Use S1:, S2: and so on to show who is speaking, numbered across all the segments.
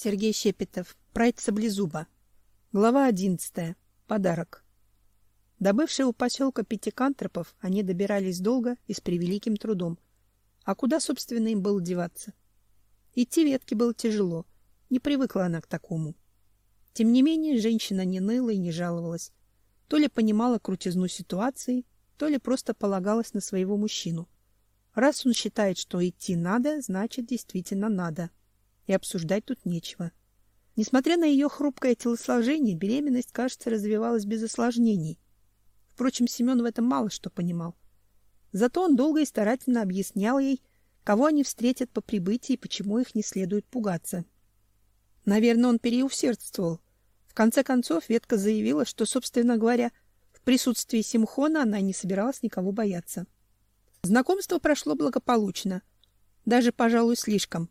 S1: Сергей Щепетов. Прайд Саблезуба. Глава одиннадцатая. Подарок. До бывшего поселка Пятикантропов они добирались долго и с превеликим трудом. А куда, собственно, им было деваться? Идти ветке было тяжело. Не привыкла она к такому. Тем не менее, женщина не ныла и не жаловалась. То ли понимала крутизну ситуации, то ли просто полагалась на своего мужчину. Раз он считает, что идти надо, значит, действительно надо и обсуждать тут нечего. Несмотря на ее хрупкое телосложение, беременность, кажется, развивалась без осложнений. Впрочем, Семен в этом мало что понимал. Зато он долго и старательно объяснял ей, кого они встретят по прибытии и почему их не следует пугаться. Наверное, он переусердствовал. В конце концов, ветка заявила, что, собственно говоря, в присутствии Симхона она не собиралась никого бояться. Знакомство прошло благополучно. Даже, пожалуй, слишком.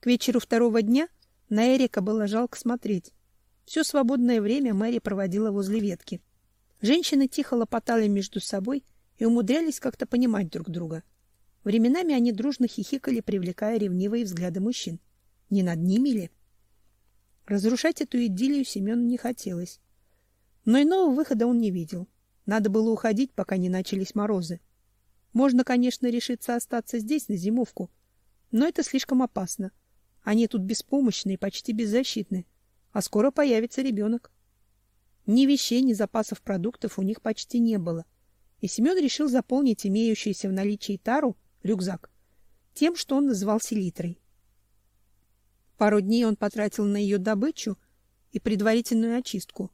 S1: К вечеру второго дня на Эрика было жалко смотреть. Все свободное время Мэри проводила возле ветки. Женщины тихо лопотали между собой и умудрялись как-то понимать друг друга. Временами они дружно хихикали, привлекая ревнивые взгляды мужчин. Не над ними ли? Разрушать эту идиллию Семену не хотелось. Но иного выхода он не видел. Надо было уходить, пока не начались морозы. Можно, конечно, решиться остаться здесь на зимовку, но это слишком опасно. Они тут беспомощны и почти беззащитны, а скоро появится ребенок. Ни вещей, ни запасов продуктов у них почти не было, и Семен решил заполнить имеющуюся в наличии тару, рюкзак, тем, что он называл селитрой. Пару дней он потратил на ее добычу и предварительную очистку.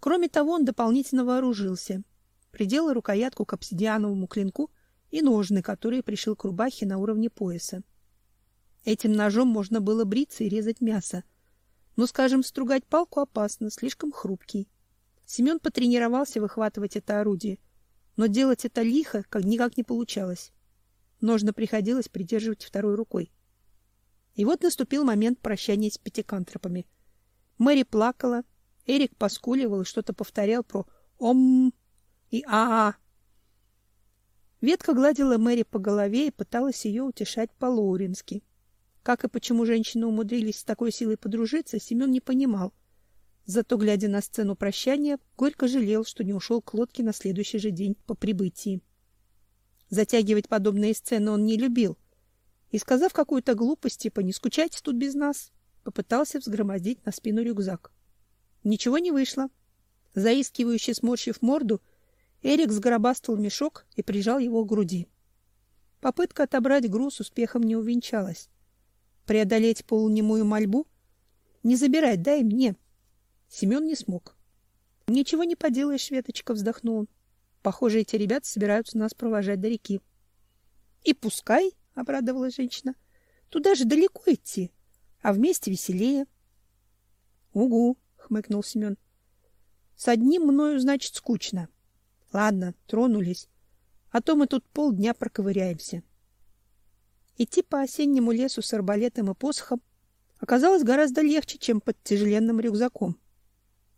S1: Кроме того, он дополнительно вооружился. Приделал рукоятку к обсидиановому клинку и ножны, которые пришил к рубахе на уровне пояса. Этим ножом можно было бриться и резать мясо. Но, скажем, стругать палку опасно, слишком хрупкий. Семен потренировался выхватывать это орудие, но делать это лихо как никак не получалось. Ножно приходилось придерживать второй рукой. И вот наступил момент прощания с пятикантропами. Мэри плакала, Эрик поскуливал и что-то повторял про «ом» и «а-а». Ветка гладила Мэри по голове и пыталась ее утешать по-лоурински. Как и почему женщины умудрились с такой силой подружиться, Семен не понимал. Зато, глядя на сцену прощания, горько жалел, что не ушел к лодке на следующий же день по прибытии. Затягивать подобные сцены он не любил. И, сказав какую-то глупость, типа «не скучайте тут без нас», попытался взгромоздить на спину рюкзак. Ничего не вышло. Заискивающе сморщив морду, Эрик сгробастал мешок и прижал его к груди. Попытка отобрать груз успехом не увенчалась преодолеть полунемую мольбу? Не забирай, дай мне. Семен не смог. Ничего не поделаешь, Веточка, вздохнул. Похоже, эти ребята собираются нас провожать до реки. И пускай, обрадовалась женщина. Туда же далеко идти, а вместе веселее. Угу, хмыкнул Семен. С одним мною, значит, скучно. Ладно, тронулись. А то мы тут полдня проковыряемся. Идти по осеннему лесу с арбалетом и посохом оказалось гораздо легче, чем под тяжеленным рюкзаком.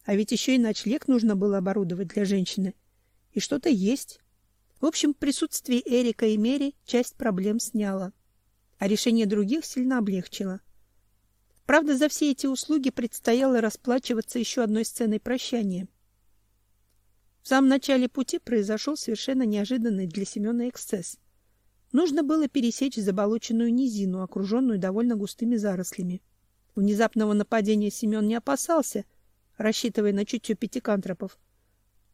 S1: А ведь еще и ночлег нужно было оборудовать для женщины. И что-то есть. В общем, присутствие Эрика и Мери часть проблем сняло, а решение других сильно облегчило. Правда, за все эти услуги предстояло расплачиваться еще одной сценой прощания. В самом начале пути произошел совершенно неожиданный для Семена эксцесс. Нужно было пересечь заболоченную низину, окруженную довольно густыми зарослями. Внезапного нападения Семен не опасался, рассчитывая на чутье пятикантропов,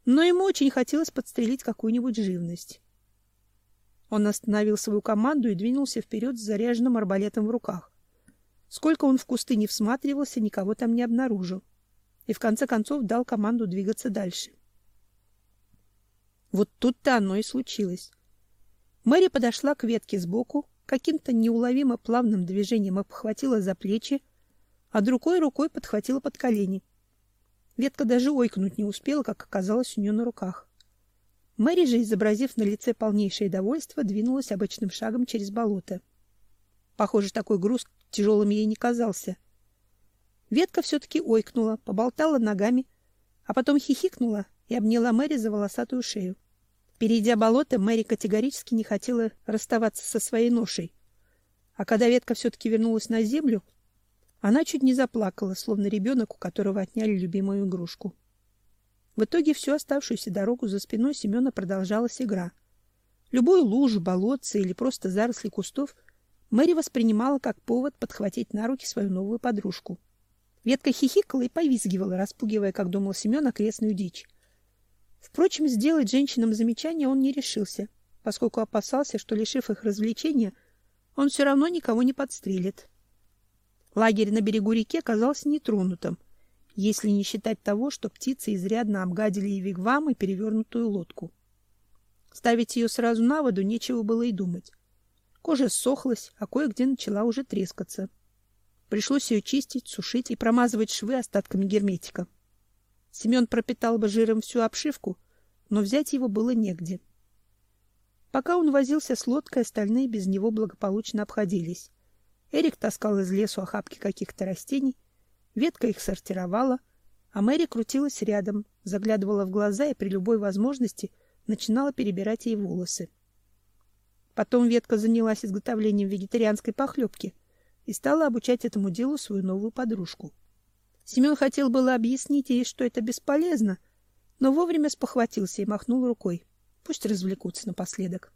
S1: но ему очень хотелось подстрелить какую-нибудь живность. Он остановил свою команду и двинулся вперед с заряженным арбалетом в руках. Сколько он в кусты не всматривался, никого там не обнаружил. И в конце концов дал команду двигаться дальше. Вот тут-то оно и случилось. Мэри подошла к ветке сбоку, каким-то неуловимо плавным движением обхватила за плечи, а другой рукой подхватила под колени. Ветка даже ойкнуть не успела, как оказалось у нее на руках. Мэри же, изобразив на лице полнейшее довольство, двинулась обычным шагом через болото. Похоже, такой груз тяжелым ей не казался. Ветка все-таки ойкнула, поболтала ногами, а потом хихикнула и обняла Мэри за волосатую шею. Перейдя болото, Мэри категорически не хотела расставаться со своей ношей. А когда ветка все-таки вернулась на землю, Она чуть не заплакала, словно ребенок, у которого отняли любимую игрушку. В итоге всю оставшуюся дорогу за спиной Семена продолжалась игра. Любую лужу, болотце или просто заросли кустов Мэри воспринимала как повод подхватить на руки свою новую подружку. Ветка хихикала и повизгивала, распугивая, как думал Семен, окрестную дичь. Впрочем, сделать женщинам замечание он не решился, поскольку опасался, что, лишив их развлечения, он все равно никого не подстрелит. Лагерь на берегу реки оказался нетронутым, если не считать того, что птицы изрядно обгадили и вигвам, и перевернутую лодку. Ставить ее сразу на воду нечего было и думать. Кожа ссохлась, а кое-где начала уже трескаться. Пришлось ее чистить, сушить и промазывать швы остатками герметика. Семен пропитал бы жиром всю обшивку, но взять его было негде. Пока он возился с лодкой, остальные без него благополучно обходились. Эрик таскал из лесу охапки каких-то растений, ветка их сортировала, а Мэри крутилась рядом, заглядывала в глаза и при любой возможности начинала перебирать ей волосы. Потом ветка занялась изготовлением вегетарианской похлебки и стала обучать этому делу свою новую подружку. Семен хотел было объяснить ей, что это бесполезно, но вовремя спохватился и махнул рукой. Пусть развлекутся напоследок.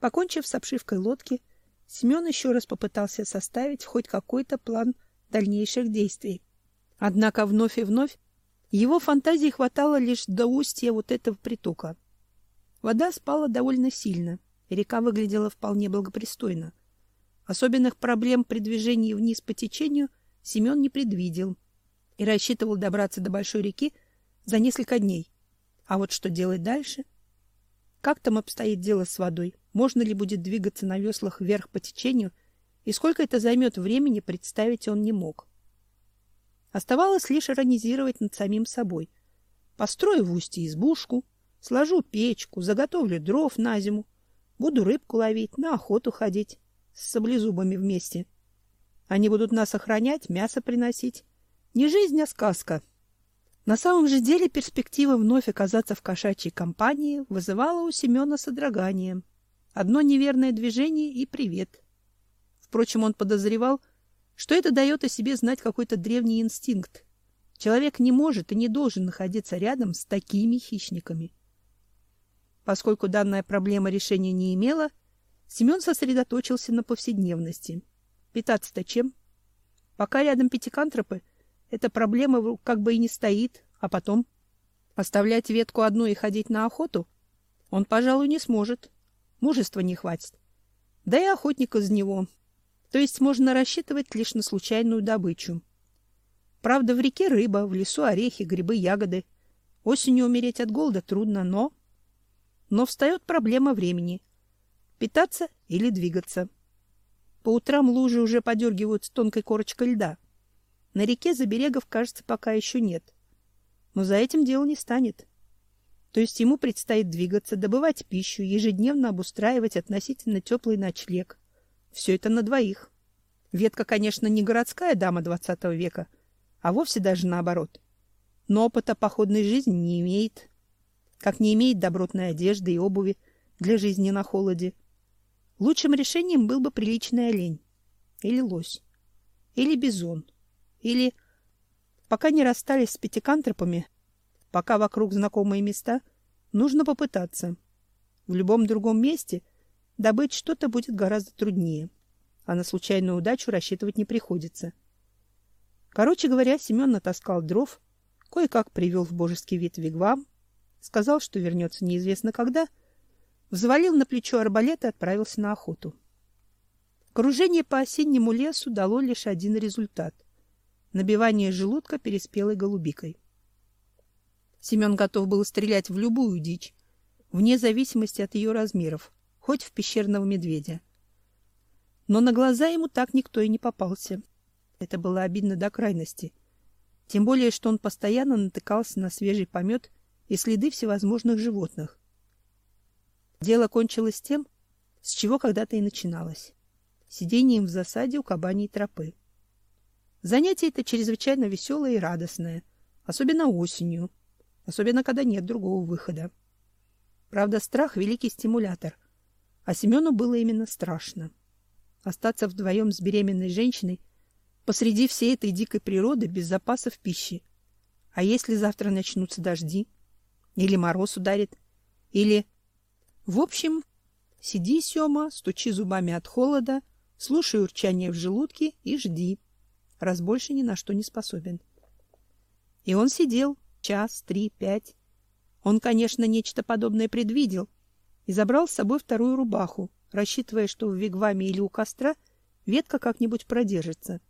S1: Покончив с обшивкой лодки, Семен еще раз попытался составить хоть какой-то план дальнейших действий. Однако вновь и вновь его фантазии хватало лишь до устья вот этого притока. Вода спала довольно сильно, и река выглядела вполне благопристойно. Особенных проблем при движении вниз по течению Семен не предвидел и рассчитывал добраться до большой реки за несколько дней. А вот что делать дальше? Как там обстоит дело с водой? Можно ли будет двигаться на веслах вверх по течению? И сколько это займет времени, представить он не мог. Оставалось лишь иронизировать над самим собой. Построю в устье избушку, сложу печку, заготовлю дров на зиму, буду рыбку ловить, на охоту ходить с саблезубами вместе. Они будут нас охранять, мясо приносить. Не жизнь, а сказка. На самом же деле перспектива вновь оказаться в кошачьей компании вызывала у Семена содрогание. Одно неверное движение и привет. Впрочем, он подозревал, что это дает о себе знать какой-то древний инстинкт. Человек не может и не должен находиться рядом с такими хищниками. Поскольку данная проблема решения не имела, Семен сосредоточился на повседневности. Питаться-то чем? Пока рядом пятикантропы — эта проблема как бы и не стоит, а потом оставлять ветку одну и ходить на охоту он, пожалуй, не сможет. Мужества не хватит. Да и охотник из него. То есть можно рассчитывать лишь на случайную добычу. Правда, в реке рыба, в лесу орехи, грибы, ягоды. Осенью умереть от голода трудно, но... Но встает проблема времени. Питаться или двигаться. По утрам лужи уже подергивают тонкой корочкой льда. На реке заберегов, кажется, пока еще нет. Но за этим дело не станет. То есть ему предстоит двигаться, добывать пищу, ежедневно обустраивать относительно теплый ночлег. Все это на двоих. Ветка, конечно, не городская дама двадцатого века, а вовсе даже наоборот. Но опыта походной жизни не имеет. Как не имеет добротной одежды и обуви для жизни на холоде. Лучшим решением был бы приличный олень. Или лось. Или бизон. Или пока не расстались с пятикантропами, пока вокруг знакомые места, нужно попытаться. В любом другом месте добыть что-то будет гораздо труднее, а на случайную удачу рассчитывать не приходится. Короче говоря, Семен натаскал дров, кое-как привел в божеский вид вигвам, сказал, что вернется неизвестно когда, взвалил на плечо арбалет и отправился на охоту. Кружение по осеннему лесу дало лишь один результат набивание желудка переспелой голубикой. Семен готов был стрелять в любую дичь, вне зависимости от ее размеров, хоть в пещерного медведя. Но на глаза ему так никто и не попался. Это было обидно до крайности. Тем более, что он постоянно натыкался на свежий помет и следы всевозможных животных. Дело кончилось тем, с чего когда-то и начиналось — сидением в засаде у кабаней тропы. Занятие это чрезвычайно веселое и радостное, особенно осенью, особенно когда нет другого выхода. Правда, страх — великий стимулятор, а Семену было именно страшно. Остаться вдвоем с беременной женщиной, посреди всей этой дикой природы без запасов пищи. А если завтра начнутся дожди? Или мороз ударит? Или... В общем, сиди, Сёма, стучи зубами от холода, слушай урчание в желудке и жди, раз больше ни на что не способен. И он сидел час, три, пять. Он, конечно, нечто подобное предвидел и забрал с собой вторую рубаху, рассчитывая, что в вигваме или у костра ветка как-нибудь продержится.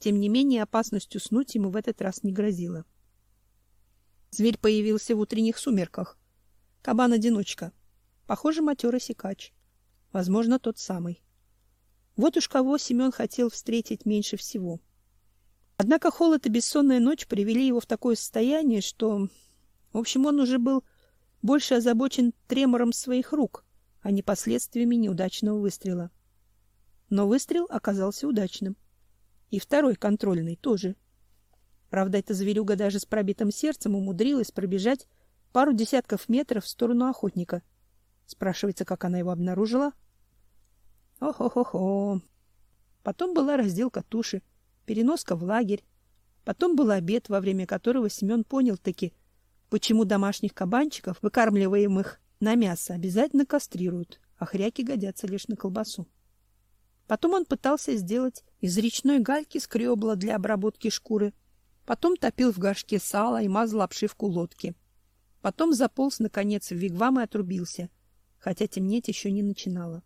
S1: Тем не менее, опасность уснуть ему в этот раз не грозила. Зверь появился в утренних сумерках. Кабан-одиночка. Похоже, матерый сикач. Возможно, тот самый. Вот уж кого Семен хотел встретить меньше всего. Однако холод и бессонная ночь привели его в такое состояние, что... В общем, он уже был больше озабочен тремором своих рук, а не последствиями неудачного выстрела. Но выстрел оказался удачным. И второй контрольный тоже. Правда, эта зверюга даже с пробитым сердцем умудрилась пробежать пару десятков метров в сторону охотника. Спрашивается, как она его обнаружила? Ох-ох-ох. Потом была разделка туши, переноска в лагерь. Потом был обед, во время которого Семен понял-таки, почему домашних кабанчиков, выкармливаемых на мясо, обязательно кастрируют, а хряки годятся лишь на колбасу. Потом он пытался сделать из речной гальки скребла для обработки шкуры. Потом топил в горшке сало и мазал обшивку лодки. Потом заполз, наконец, в вигвам и отрубился, хотя темнеть еще не начинало.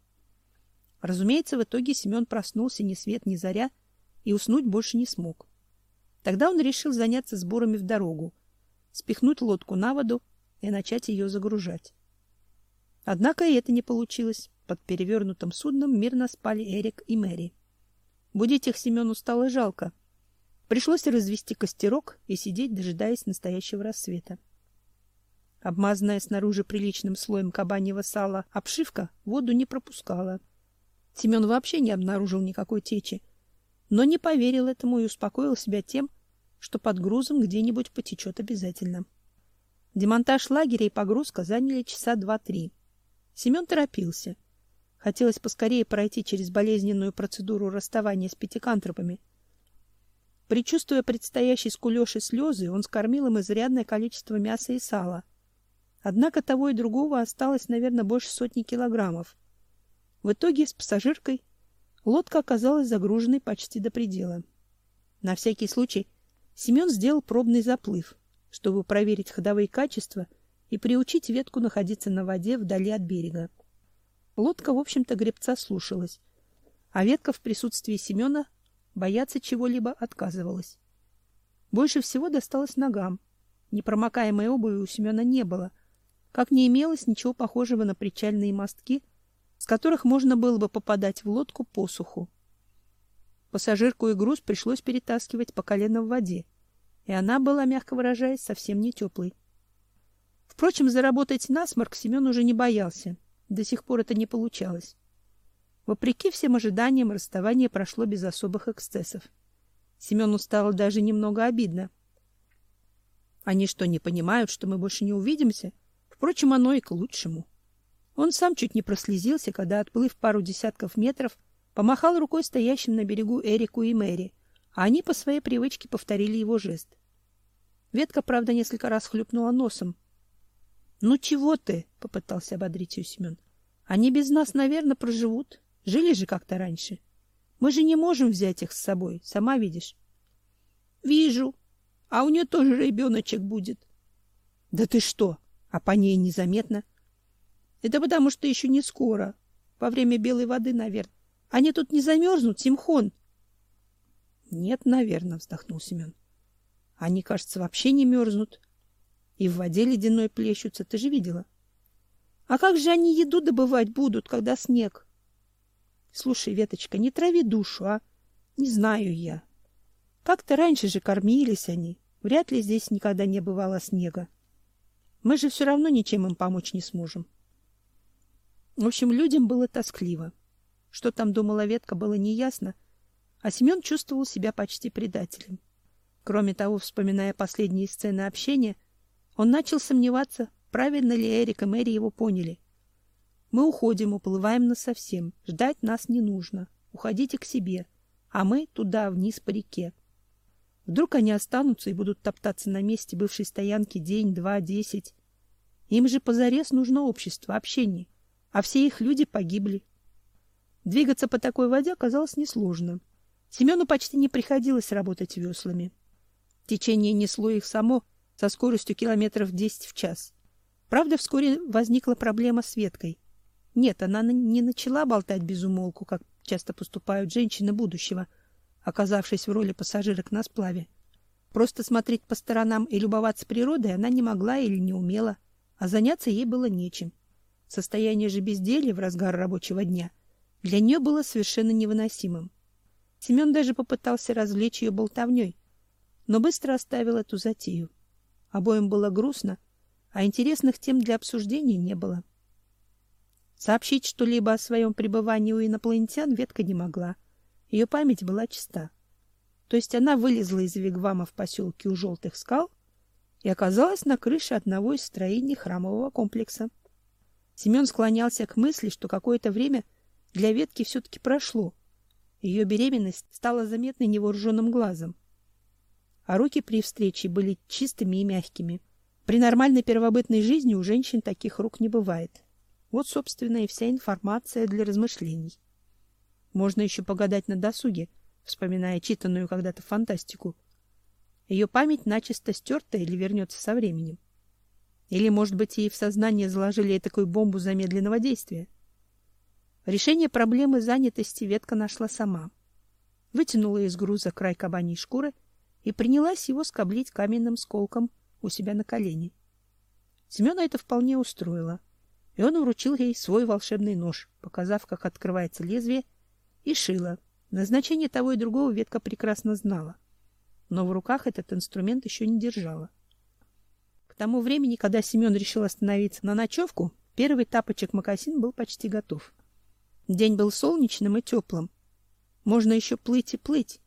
S1: Разумеется, в итоге Семен проснулся ни свет ни заря и уснуть больше не смог. Тогда он решил заняться сборами в дорогу, спихнуть лодку на воду и начать ее загружать. Однако и это не получилось. Под перевернутым судном мирно спали Эрик и Мэри. Будить их Семену стало жалко. Пришлось развести костерок и сидеть, дожидаясь настоящего рассвета. Обмазанная снаружи приличным слоем кабаньего сала обшивка воду не пропускала. Семен вообще не обнаружил никакой течи, но не поверил этому и успокоил себя тем, что под грузом где-нибудь потечет обязательно. Демонтаж лагеря и погрузка заняли часа два-три. Семен торопился — Хотелось поскорее пройти через болезненную процедуру расставания с пятикантропами. Причувствуя предстоящий скулёж и слезы, он скормил им изрядное количество мяса и сала. Однако того и другого осталось, наверное, больше сотни килограммов. В итоге с пассажиркой лодка оказалась загруженной почти до предела. На всякий случай Семен сделал пробный заплыв, чтобы проверить ходовые качества и приучить ветку находиться на воде вдали от берега. Лодка, в общем-то, гребца слушалась, а ветка в присутствии Семена бояться чего-либо отказывалась. Больше всего досталось ногам. Непромокаемой обуви у Семена не было, как не имелось ничего похожего на причальные мостки, с которых можно было бы попадать в лодку по суху. Пассажирку и груз пришлось перетаскивать по колено в воде, и она была, мягко выражаясь, совсем не теплой. Впрочем, заработать насморк Семен уже не боялся. До сих пор это не получалось. Вопреки всем ожиданиям, расставание прошло без особых эксцессов. Семену стало даже немного обидно. Они что, не понимают, что мы больше не увидимся? Впрочем, оно и к лучшему. Он сам чуть не прослезился, когда, отплыв пару десятков метров, помахал рукой стоящим на берегу Эрику и Мэри, а они по своей привычке повторили его жест. Ветка, правда, несколько раз хлюпнула носом, ну чего ты? попытался ободрить ее Семен. Они без нас, наверное, проживут. Жили же как-то раньше. Мы же не можем взять их с собой, сама видишь. Вижу. А у нее тоже ребеночек будет. Да ты что? А по ней незаметно. Это потому, что еще не скоро. Во время белой воды, наверное. Они тут не замерзнут, Симхон. Нет, наверное, вздохнул Семен. Они, кажется, вообще не мерзнут и в воде ледяной плещутся, ты же видела. А как же они еду добывать будут, когда снег? Слушай, Веточка, не трави душу, а? Не знаю я. Как-то раньше же кормились они. Вряд ли здесь никогда не бывало снега. Мы же все равно ничем им помочь не сможем. В общем, людям было тоскливо. Что там думала Ветка, было неясно, а Семен чувствовал себя почти предателем. Кроме того, вспоминая последние сцены общения, он начал сомневаться, правильно ли Эрик и Мэри его поняли. Мы уходим, уплываем на совсем. Ждать нас не нужно. Уходите к себе. а мы туда, вниз по реке. Вдруг они останутся и будут топтаться на месте бывшей стоянки день, два, десять. Им же позарез нужно общество, общение, а все их люди погибли. Двигаться по такой воде оказалось несложно. Семену почти не приходилось работать веслами. Течение несло их само со скоростью километров десять в час. Правда, вскоре возникла проблема с веткой. Нет, она не начала болтать без умолку, как часто поступают женщины будущего, оказавшись в роли пассажирок на сплаве. Просто смотреть по сторонам и любоваться природой она не могла или не умела, а заняться ей было нечем. Состояние же безделья в разгар рабочего дня для нее было совершенно невыносимым. Семен даже попытался развлечь ее болтовней, но быстро оставил эту затею. Обоим было грустно, а интересных тем для обсуждения не было. Сообщить что-либо о своем пребывании у инопланетян ветка не могла. Ее память была чиста. То есть она вылезла из вигвама в поселке у Желтых скал и оказалась на крыше одного из строений храмового комплекса. Семен склонялся к мысли, что какое-то время для ветки все-таки прошло. Ее беременность стала заметной невооруженным глазом. А руки при встрече были чистыми и мягкими. При нормальной первобытной жизни у женщин таких рук не бывает. Вот, собственно, и вся информация для размышлений. Можно еще погадать на досуге, вспоминая читанную когда-то фантастику. Ее память начисто стерта или вернется со временем. Или, может быть, ей в сознание заложили такую бомбу замедленного действия. Решение проблемы занятости ветка нашла сама. Вытянула из груза край кабаньей шкуры и принялась его скоблить каменным сколком у себя на колени. Семена это вполне устроило, и он вручил ей свой волшебный нож, показав, как открывается лезвие, и шила. Назначение того и другого ветка прекрасно знала, но в руках этот инструмент еще не держала. К тому времени, когда Семен решил остановиться на ночевку, первый тапочек мокасин был почти готов. День был солнечным и теплым. Можно еще плыть и плыть.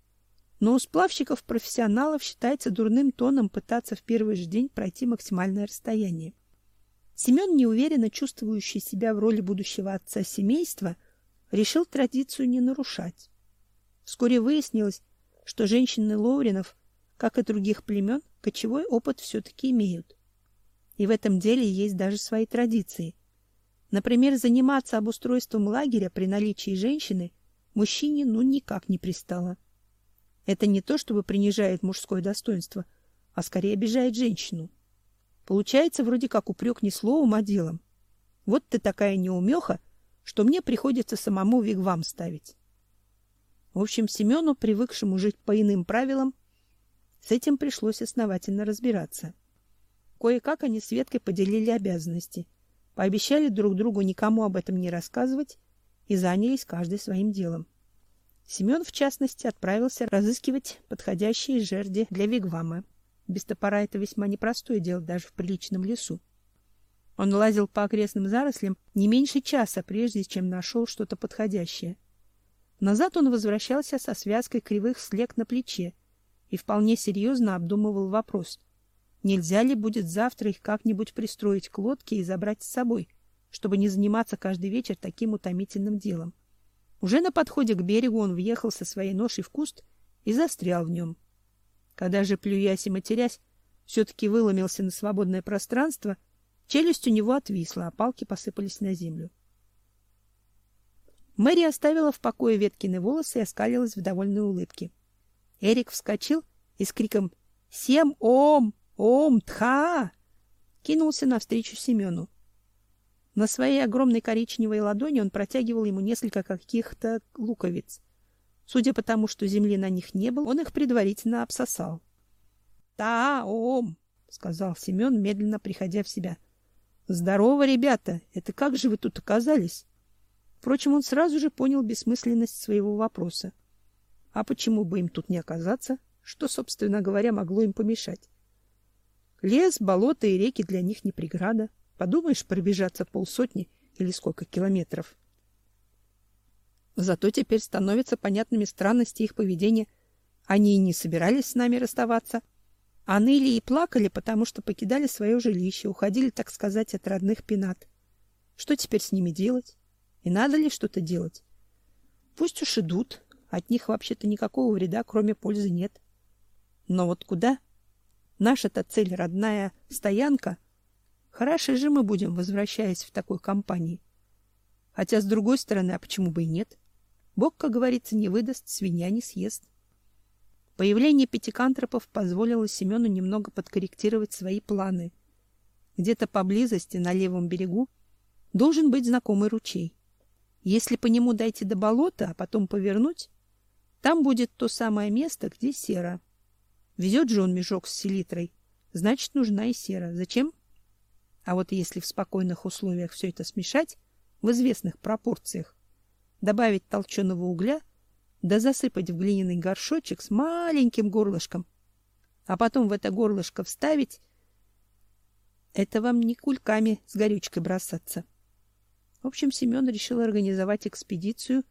S1: Но у сплавщиков-профессионалов считается дурным тоном пытаться в первый же день пройти максимальное расстояние. Семен, неуверенно чувствующий себя в роли будущего отца семейства, решил традицию не нарушать. Вскоре выяснилось, что женщины Лоуринов, как и других племен, кочевой опыт все-таки имеют. И в этом деле есть даже свои традиции. Например, заниматься обустройством лагеря при наличии женщины мужчине ну никак не пристало. Это не то, чтобы принижает мужское достоинство, а скорее обижает женщину. Получается вроде как упрек не словом, а делом. Вот ты такая неумеха, что мне приходится самому вигвам ставить. В общем, Семену, привыкшему жить по иным правилам, с этим пришлось основательно разбираться. Кое-как они с Веткой поделили обязанности — пообещали друг другу никому об этом не рассказывать и занялись каждый своим делом. Семен, в частности, отправился разыскивать подходящие жерди для вигвама. Без топора это весьма непростое дело даже в приличном лесу. Он лазил по окрестным зарослям не меньше часа, прежде чем нашел что-то подходящее. Назад он возвращался со связкой кривых слег на плече и вполне серьезно обдумывал вопрос — Нельзя ли будет завтра их как-нибудь пристроить к лодке и забрать с собой, чтобы не заниматься каждый вечер таким утомительным делом? Уже на подходе к берегу он въехал со своей ношей в куст и застрял в нем. Когда же, плюясь и матерясь, все-таки выломился на свободное пространство, челюсть у него отвисла, а палки посыпались на землю. Мэри оставила в покое Веткины волосы и оскалилась в довольной улыбке. Эрик вскочил и с криком «Всем ом!» Ом, тха! Кинулся навстречу Семену. На своей огромной коричневой ладони он протягивал ему несколько каких-то луковиц. Судя по тому, что земли на них не было, он их предварительно обсосал. "Та, ом", сказал Семен, медленно приходя в себя. "Здорово, ребята. Это как же вы тут оказались?" Впрочем, он сразу же понял бессмысленность своего вопроса. А почему бы им тут не оказаться? Что, собственно говоря, могло им помешать? Лес, болото и реки для них не преграда. Подумаешь, пробежаться полсотни или сколько километров. Зато теперь становятся понятными странности их поведения. Они и не собирались с нами расставаться, а ныли и плакали, потому что покидали свое жилище, уходили, так сказать, от родных пенат. Что теперь с ними делать? И надо ли что-то делать? Пусть уж идут, От них вообще-то никакого вреда, кроме пользы, нет. Но вот куда? Наша-то цель родная стоянка. Хороши же мы будем, возвращаясь в такой компании. Хотя, с другой стороны, а почему бы и нет? Бог, как говорится, не выдаст, свинья не съест. Появление пятикантропов позволило Семену немного подкорректировать свои планы. Где-то поблизости, на левом берегу, должен быть знакомый ручей. Если по нему дойти до болота, а потом повернуть, там будет то самое место, где сера. Везет же он мешок с селитрой, значит, нужна и сера. Зачем? А вот если в спокойных условиях все это смешать, в известных пропорциях, добавить толченого угля, да засыпать в глиняный горшочек с маленьким горлышком, а потом в это горлышко вставить, это вам не кульками с горючкой бросаться. В общем, Семен решил организовать экспедицию,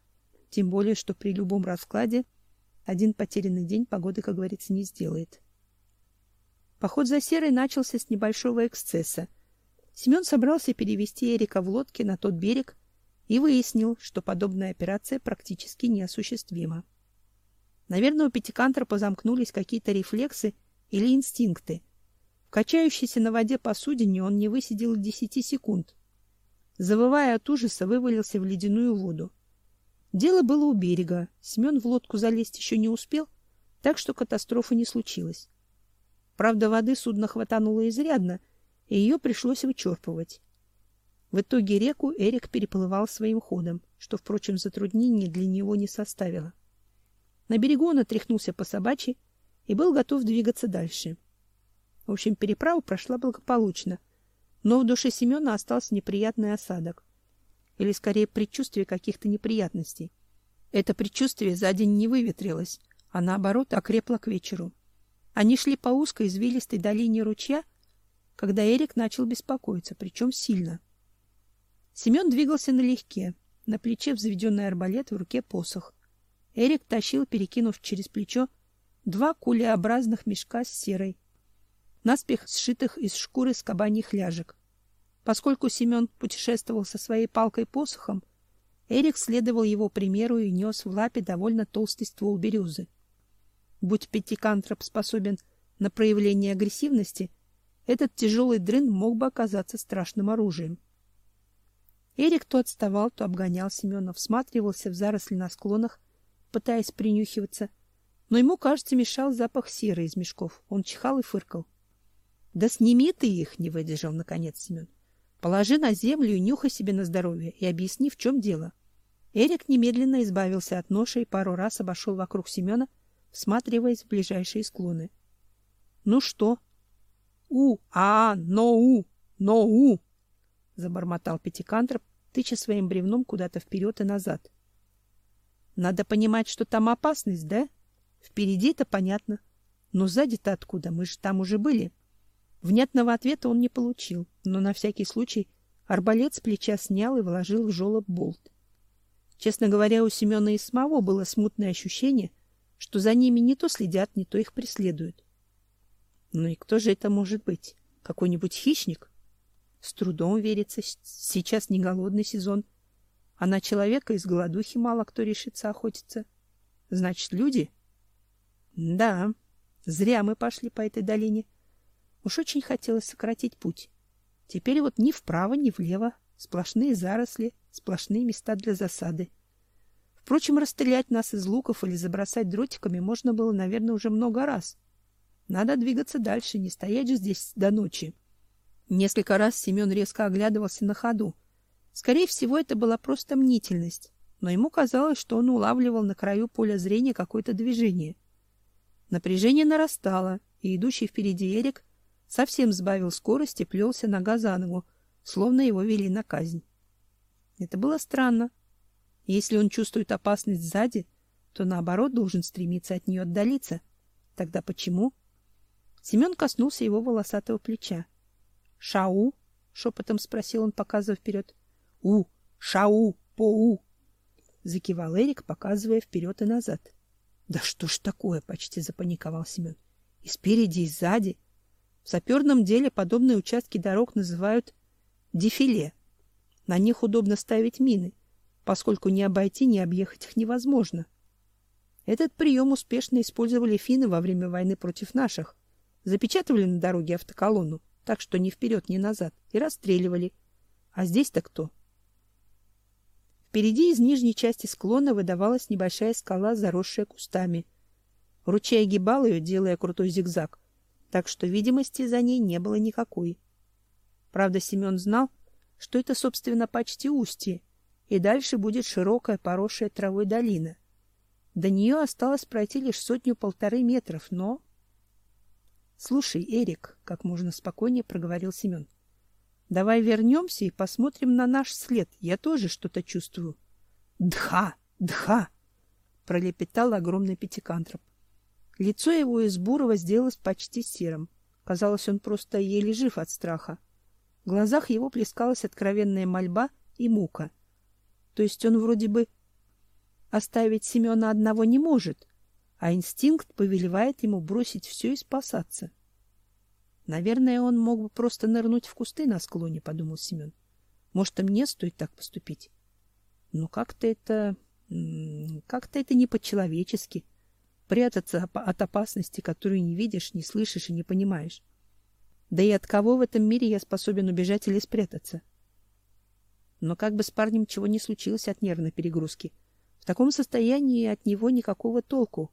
S1: тем более, что при любом раскладе один потерянный день погоды, как говорится, не сделает. Поход за серой начался с небольшого эксцесса. Семен собрался перевести Эрика в лодке на тот берег и выяснил, что подобная операция практически неосуществима. Наверное, у пятикантропа замкнулись какие-то рефлексы или инстинкты. В качающейся на воде посудине он не высидел десяти секунд. Завывая от ужаса, вывалился в ледяную воду. Дело было у берега. Семен в лодку залезть еще не успел, так что катастрофы не случилось. Правда, воды судно хватануло изрядно, и ее пришлось вычерпывать. В итоге реку Эрик переплывал своим ходом, что, впрочем, затруднений для него не составило. На берегу он отряхнулся по собачьи и был готов двигаться дальше. В общем, переправа прошла благополучно — но в душе Семена остался неприятный осадок. Или, скорее, предчувствие каких-то неприятностей. Это предчувствие за день не выветрилось, а наоборот окрепло к вечеру. Они шли по узкой извилистой долине ручья, когда Эрик начал беспокоиться, причем сильно. Семен двигался налегке, на плече взведенный арбалет, в руке посох. Эрик тащил, перекинув через плечо, два кулеобразных мешка с серой, наспех сшитых из шкуры с ляжек. Поскольку Семен путешествовал со своей палкой-посохом, Эрик следовал его примеру и нес в лапе довольно толстый ствол березы. Будь пятикантроп способен на проявление агрессивности, этот тяжелый дрын мог бы оказаться страшным оружием. Эрик то отставал, то обгонял Семена, всматривался в заросли на склонах, пытаясь принюхиваться, но ему, кажется, мешал запах серы из мешков. Он чихал и фыркал. Да сними ты их, не выдержал наконец Семен. Положи на землю и нюхай себе на здоровье и объясни, в чем дело. Эрик немедленно избавился от ноши и пару раз обошел вокруг Семена, всматриваясь в ближайшие склоны. Ну что? У, а, но у, но у, забормотал пятикантроп, тыча своим бревном куда-то вперед и назад. Надо понимать, что там опасность, да? Впереди-то понятно. Но сзади-то откуда? Мы же там уже были. Внятного ответа он не получил, но на всякий случай арбалет с плеча снял и вложил в жёлоб болт. Честно говоря, у Семёна и самого было смутное ощущение, что за ними не то следят, не то их преследуют. Ну и кто же это может быть? Какой-нибудь хищник? С трудом верится, сейчас не голодный сезон, а на человека из голодухи мало кто решится охотиться. Значит, люди? Да, зря мы пошли по этой долине. Уж очень хотелось сократить путь. Теперь вот ни вправо, ни влево, сплошные заросли, сплошные места для засады. Впрочем, расстрелять нас из луков или забросать дротиками можно было, наверное, уже много раз. Надо двигаться дальше, не стоять же здесь до ночи. Несколько раз Семен резко оглядывался на ходу. Скорее всего, это была просто мнительность, но ему казалось, что он улавливал на краю поля зрения какое-то движение. Напряжение нарастало, и идущий впереди Эрик совсем сбавил скорость и плелся нога за ногу, словно его вели на казнь. Это было странно. Если он чувствует опасность сзади, то наоборот должен стремиться от нее отдалиться. Тогда почему? Семен коснулся его волосатого плеча. Шау? шепотом спросил он, показывая вперед. У, шау, поу. Закивал Эрик, показывая вперед и назад. Да что ж такое, почти запаниковал Семен. И спереди, и сзади. В саперном деле подобные участки дорог называют дефиле. На них удобно ставить мины, поскольку ни обойти, ни объехать их невозможно. Этот прием успешно использовали финны во время войны против наших. Запечатывали на дороге автоколонну, так что ни вперед, ни назад, и расстреливали. А здесь-то кто? Впереди из нижней части склона выдавалась небольшая скала, заросшая кустами. Ручей огибал ее, делая крутой зигзаг, так что видимости за ней не было никакой. Правда, Семен знал, что это, собственно, почти устье, и дальше будет широкая, поросшая травой долина. До нее осталось пройти лишь сотню-полторы метров, но... — Слушай, Эрик, — как можно спокойнее проговорил Семен, — давай вернемся и посмотрим на наш след. Я тоже что-то чувствую. — Дха! Дха! — пролепетал огромный пятикантроп. Лицо его из бурого сделалось почти серым. Казалось, он просто еле жив от страха. В глазах его плескалась откровенная мольба и мука. То есть он вроде бы оставить Семена одного не может, а инстинкт повелевает ему бросить все и спасаться. Наверное, он мог бы просто нырнуть в кусты на склоне, подумал Семен. Может, и мне стоит так поступить. Но как-то это как-то это не по-человечески прятаться от опасности, которую не видишь, не слышишь и не понимаешь. Да и от кого в этом мире я способен убежать или спрятаться? Но как бы с парнем чего не случилось от нервной перегрузки, в таком состоянии от него никакого толку.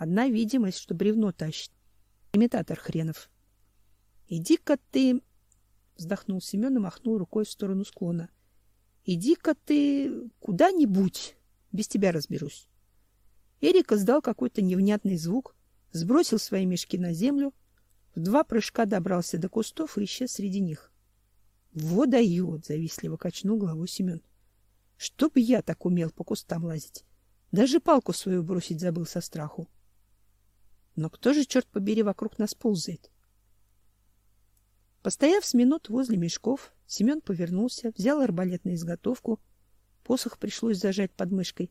S1: Одна видимость, что бревно тащит. Имитатор хренов. Иди-ка ты, вздохнул Семен и махнул рукой в сторону склона. Иди-ка ты куда-нибудь, без тебя разберусь. Эрик издал какой-то невнятный звук, сбросил свои мешки на землю, в два прыжка добрался до кустов и исчез среди них. Дает, завистливо качнул головой Семен. Чтоб я так умел по кустам лазить. Даже палку свою бросить забыл со страху. Но кто же, черт побери, вокруг нас ползает? Постояв с минут возле мешков, Семен повернулся, взял арбалет на изготовку, посох пришлось зажать под мышкой,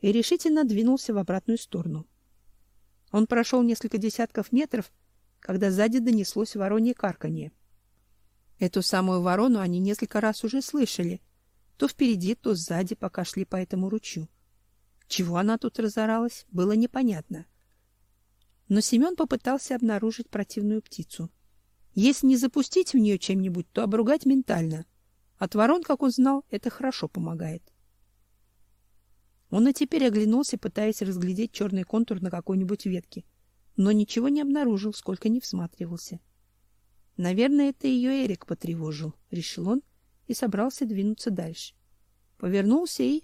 S1: и решительно двинулся в обратную сторону. Он прошел несколько десятков метров, когда сзади донеслось воронье карканье. Эту самую ворону они несколько раз уже слышали — то впереди, то сзади, пока шли по этому ручью. Чего она тут разоралась, было непонятно. Но Семен попытался обнаружить противную птицу. Если не запустить в нее чем-нибудь, то обругать ментально. От ворон, как он знал, это хорошо помогает. Он и теперь оглянулся, пытаясь разглядеть черный контур на какой-нибудь ветке, но ничего не обнаружил, сколько не всматривался. Наверное, это ее Эрик потревожил, решил он и собрался двинуться дальше. Повернулся и...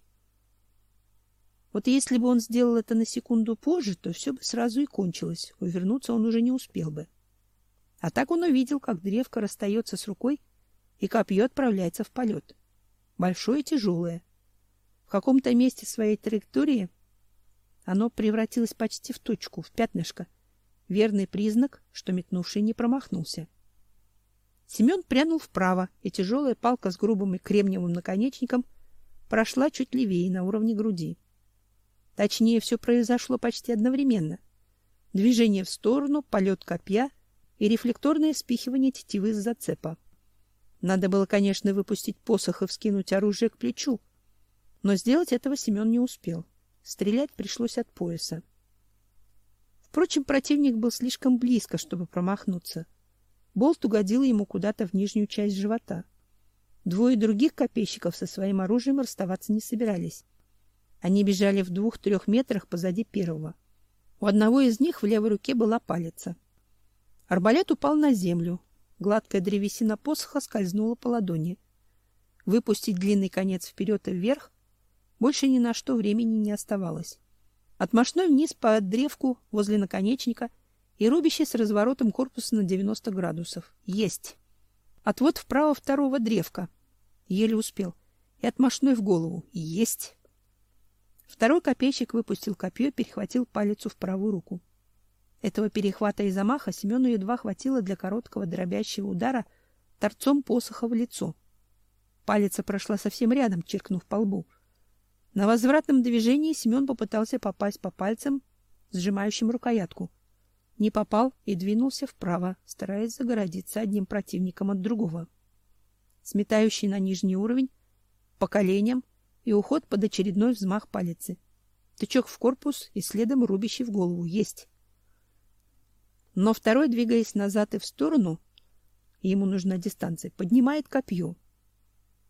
S1: Вот если бы он сделал это на секунду позже, то все бы сразу и кончилось. Увернуться он уже не успел бы. А так он увидел, как древко расстается с рукой, и копье отправляется в полет. Большое и тяжелое. В каком-то месте своей траектории оно превратилось почти в точку, в пятнышко. Верный признак, что метнувший не промахнулся. Семен прянул вправо, и тяжелая палка с грубым и кремниевым наконечником прошла чуть левее, на уровне груди. Точнее, все произошло почти одновременно. Движение в сторону, полет копья и рефлекторное спихивание тетивы с зацепа. Надо было, конечно, выпустить посох и вскинуть оружие к плечу, но сделать этого Семен не успел. Стрелять пришлось от пояса. Впрочем, противник был слишком близко, чтобы промахнуться — Болт угодил ему куда-то в нижнюю часть живота. Двое других копейщиков со своим оружием расставаться не собирались. Они бежали в двух-трех метрах позади первого. У одного из них в левой руке была палица. Арбалет упал на землю. Гладкая древесина посоха скользнула по ладони. Выпустить длинный конец вперед и вверх больше ни на что времени не оставалось. Отмашной вниз по древку возле наконечника и рубящий с разворотом корпуса на 90 градусов. Есть. Отвод вправо второго древка. Еле успел. И отмашной в голову. Есть. Второй копейщик выпустил копье, перехватил палицу в правую руку. Этого перехвата и замаха Семену едва хватило для короткого дробящего удара торцом посоха в лицо. Палица прошла совсем рядом, чиркнув по лбу. На возвратном движении Семен попытался попасть по пальцам, сжимающим рукоятку не попал и двинулся вправо, стараясь загородиться одним противником от другого. Сметающий на нижний уровень, по коленям и уход под очередной взмах палицы. Тычок в корпус и следом рубящий в голову. Есть. Но второй, двигаясь назад и в сторону, ему нужна дистанция, поднимает копье.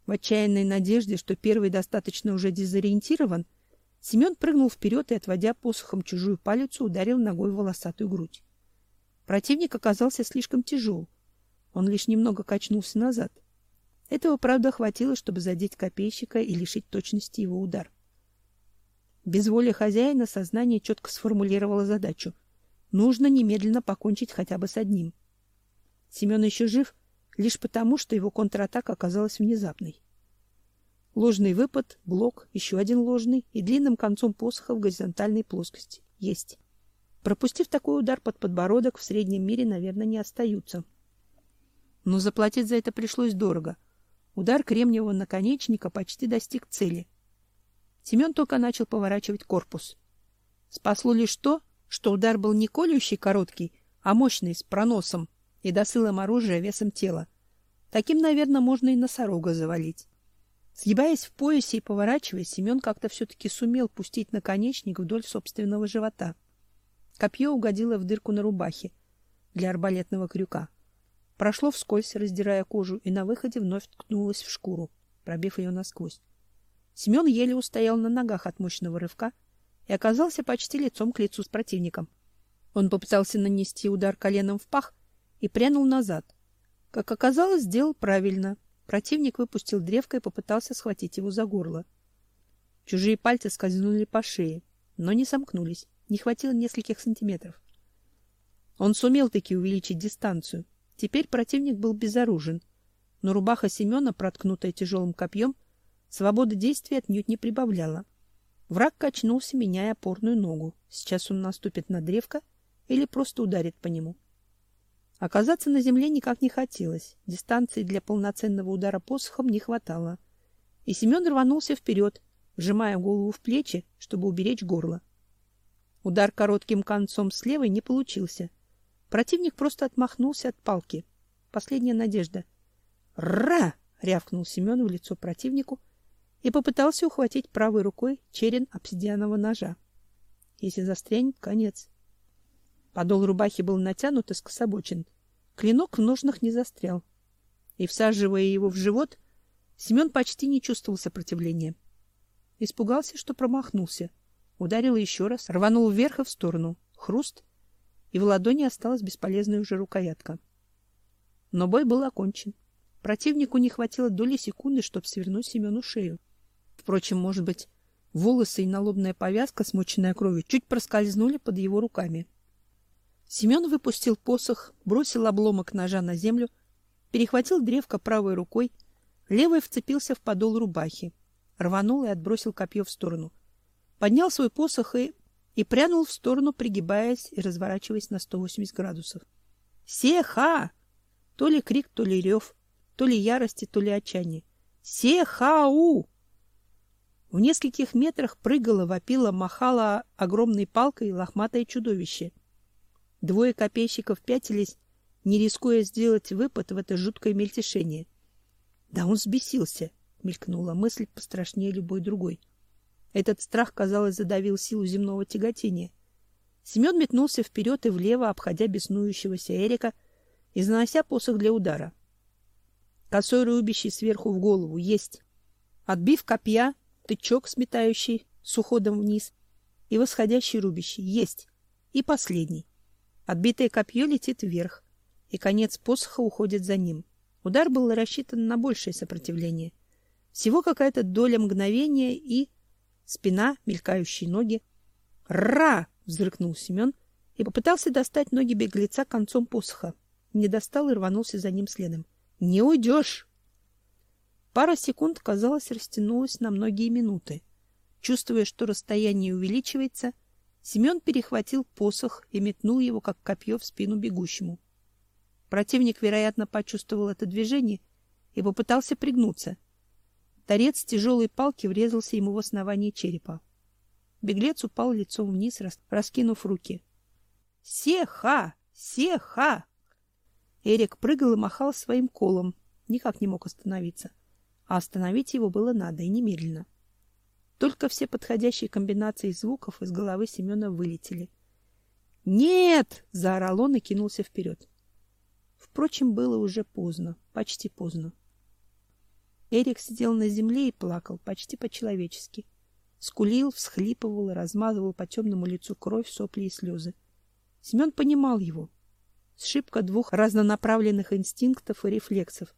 S1: В отчаянной надежде, что первый достаточно уже дезориентирован, Семен прыгнул вперед и, отводя посохом чужую палицу, ударил ногой в волосатую грудь. Противник оказался слишком тяжел. Он лишь немного качнулся назад. Этого, правда, хватило, чтобы задеть копейщика и лишить точности его удар. Без воли хозяина сознание четко сформулировало задачу. Нужно немедленно покончить хотя бы с одним. Семен еще жив лишь потому, что его контратака оказалась внезапной. Ложный выпад, блок, еще один ложный и длинным концом посоха в горизонтальной плоскости. Есть. Пропустив такой удар под подбородок, в среднем мире, наверное, не остаются. Но заплатить за это пришлось дорого. Удар кремниевого наконечника почти достиг цели. Семен только начал поворачивать корпус. Спасло лишь то, что удар был не колющий короткий, а мощный, с проносом и досылом оружия весом тела. Таким, наверное, можно и носорога завалить. Сгибаясь в поясе и поворачиваясь, Семен как-то все-таки сумел пустить наконечник вдоль собственного живота. Копье угодило в дырку на рубахе для арбалетного крюка. Прошло вскользь, раздирая кожу, и на выходе вновь ткнулось в шкуру, пробив ее насквозь. Семен еле устоял на ногах от мощного рывка и оказался почти лицом к лицу с противником. Он попытался нанести удар коленом в пах и прянул назад. Как оказалось, сделал правильно. Противник выпустил древко и попытался схватить его за горло. Чужие пальцы скользнули по шее, но не сомкнулись не хватило нескольких сантиметров. Он сумел таки увеличить дистанцию. Теперь противник был безоружен, но рубаха Семена, проткнутая тяжелым копьем, свободы действия отнюдь не прибавляла. Враг качнулся, меняя опорную ногу. Сейчас он наступит на древко или просто ударит по нему. Оказаться на земле никак не хотелось. Дистанции для полноценного удара посохом не хватало. И Семен рванулся вперед, вжимая голову в плечи, чтобы уберечь горло. Удар коротким концом с левой не получился. Противник просто отмахнулся от палки. Последняя надежда. «Ра!» — рявкнул Семен в лицо противнику и попытался ухватить правой рукой черен обсидианового ножа. Если застрянет, конец. Подол рубахи был натянут и скособочен. Клинок в ножнах не застрял. И, всаживая его в живот, Семен почти не чувствовал сопротивления. Испугался, что промахнулся. Ударил еще раз, рванул вверх и в сторону. Хруст, и в ладони осталась бесполезная уже рукоятка. Но бой был окончен. Противнику не хватило доли секунды, чтобы свернуть Семену шею. Впрочем, может быть, волосы и налобная повязка, смоченная кровью, чуть проскользнули под его руками. Семен выпустил посох, бросил обломок ножа на землю, перехватил древко правой рукой, левой вцепился в подол рубахи, рванул и отбросил копье в сторону поднял свой посох и, и прянул в сторону, пригибаясь и разворачиваясь на 180 градусов. «Сеха!» То ли крик, то ли рев, то ли ярости, то ли отчаяние. «Сехау!» В нескольких метрах прыгало, вопило, махало огромной палкой лохматое чудовище. Двое копейщиков пятились, не рискуя сделать выпад в это жуткое мельтешение. Да он взбесился, мелькнула мысль пострашнее любой другой. Этот страх, казалось, задавил силу земного тяготения. Семен метнулся вперед и влево, обходя беснующегося Эрика и занося посох для удара. Косой рубящий сверху в голову есть. Отбив копья, тычок сметающий с уходом вниз и восходящий рубящий есть. И последний. Отбитое копье летит вверх, и конец посоха уходит за ним. Удар был рассчитан на большее сопротивление. Всего какая-то доля мгновения и спина, мелькающие ноги. «Ра!» — взрыкнул Семен и попытался достать ноги беглеца концом посоха. Не достал и рванулся за ним следом. «Не уйдешь!» Пара секунд, казалось, растянулась на многие минуты. Чувствуя, что расстояние увеличивается, Семен перехватил посох и метнул его, как копье, в спину бегущему. Противник, вероятно, почувствовал это движение и попытался пригнуться — Торец тяжелой палки врезался ему в основание черепа. Беглец упал лицом вниз, раскинув руки. «Сеха! Сеха!» Эрик прыгал и махал своим колом, никак не мог остановиться. А остановить его было надо, и немедленно. Только все подходящие комбинации звуков из головы Семена вылетели. «Нет!» — заорал он и кинулся вперед. Впрочем, было уже поздно, почти поздно. Эрик сидел на земле и плакал, почти по-человечески. Скулил, всхлипывал и размазывал по темному лицу кровь, сопли и слезы. Семен понимал его. Сшибка двух разнонаправленных инстинктов и рефлексов.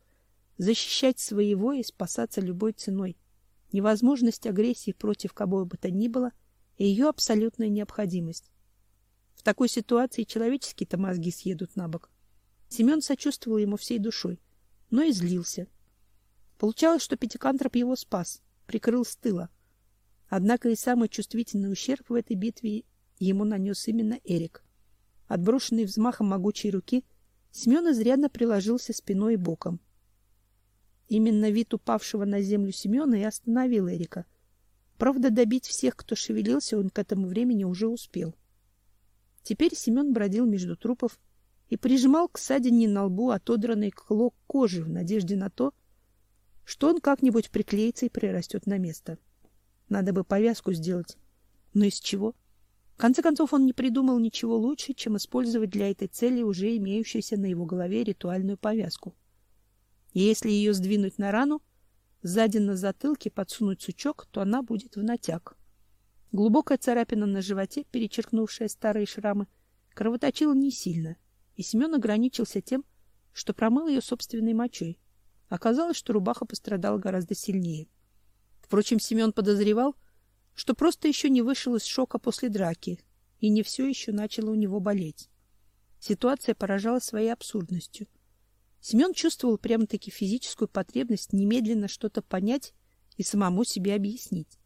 S1: Защищать своего и спасаться любой ценой. Невозможность агрессии против кого бы то ни было и ее абсолютная необходимость. В такой ситуации человеческие-то мозги съедут на бок. Семен сочувствовал ему всей душой, но и злился. Получалось, что Пятикантроп его спас, прикрыл с тыла. Однако и самый чувствительный ущерб в этой битве ему нанес именно Эрик. Отброшенный взмахом могучей руки, Семен изрядно приложился спиной и боком. Именно вид упавшего на землю Семена и остановил Эрика. Правда, добить всех, кто шевелился, он к этому времени уже успел. Теперь Семен бродил между трупов и прижимал к ссадине на лбу отодранный клок кожи в надежде на то, что он как-нибудь приклеится и прирастет на место. Надо бы повязку сделать. Но из чего? В конце концов, он не придумал ничего лучше, чем использовать для этой цели уже имеющуюся на его голове ритуальную повязку. Если ее сдвинуть на рану, сзади на затылке подсунуть сучок, то она будет в натяг. Глубокая царапина на животе, перечеркнувшая старые шрамы, кровоточила не сильно, и Семен ограничился тем, что промыл ее собственной мочой. Оказалось, что рубаха пострадала гораздо сильнее. Впрочем, Семен подозревал, что просто еще не вышел из шока после драки, и не все еще начало у него болеть. Ситуация поражала своей абсурдностью. Семен чувствовал прямо-таки физическую потребность немедленно что-то понять и самому себе объяснить.